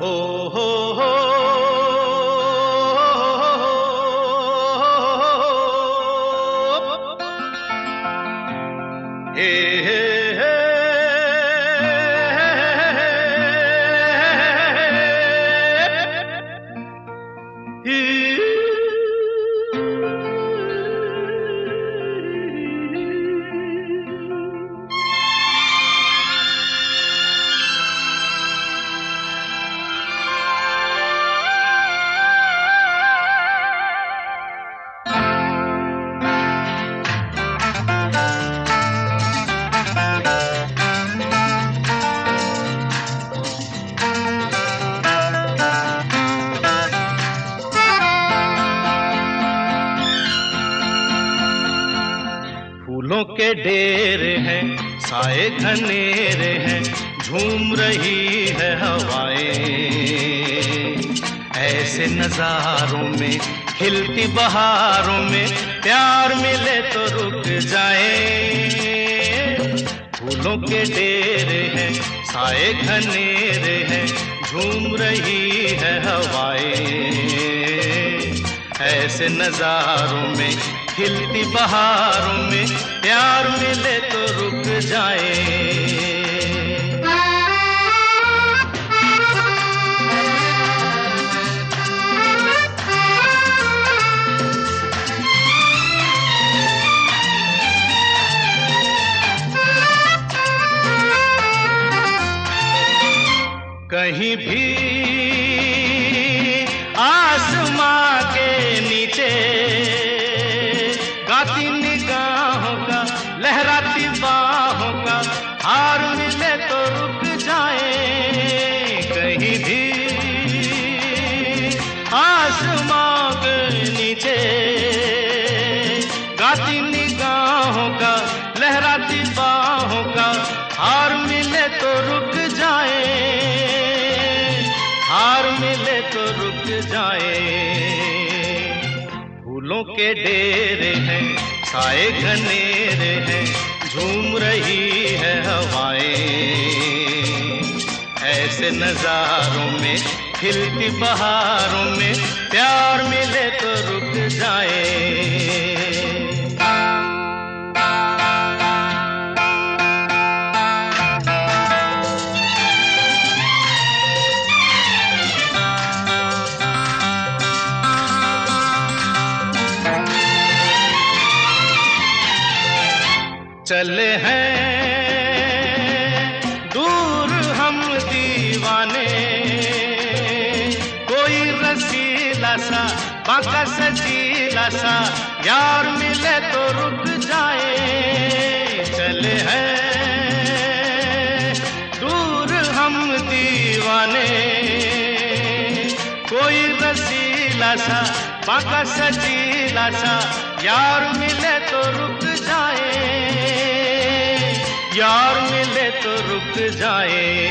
हो हो फूलों के ढेर हैं, साए घनेरे हैं, झूम रही है हवाएँ। ऐसे नजारों में, खिलती बहारों में, प्यार मिले तो रुक जाए। फूलों के ढेर हैं, साए घनेरे हैं, झूम रही है हवाएँ। ऐसे नजारों में खिलती बहारों में प्यार मिले तो रुक जाए। कहीं भी गाती निगाहों का, लहराती बाहों का, हार मिले तो रुक जाए। हार मिले तो रुक जाए। फूलों के डेरे हैं साए घनेरे हैं, झूम रही है हवाएँ। ऐसे नजारों में, खिलती बहारों में, प्यार मिले तो रुक जाए। चले हैं। दूर हम दीवाने। कोई रसीला सा बाका सजीला सा, यार मिले तो रुक जाए। चले हैं। दूर हम दीवाने। कोई रसीला सा बाका सजीला सा, यार बीत जाए।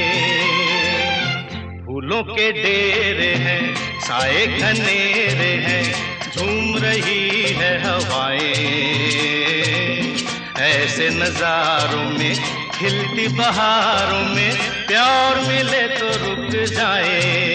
फूलों के डेरे हैं, साए घनेरे हैं, झूम रही है हवाएँ। ऐसे नजारों में, खिलती बहारों में, प्यार मिले तो रुक जाए।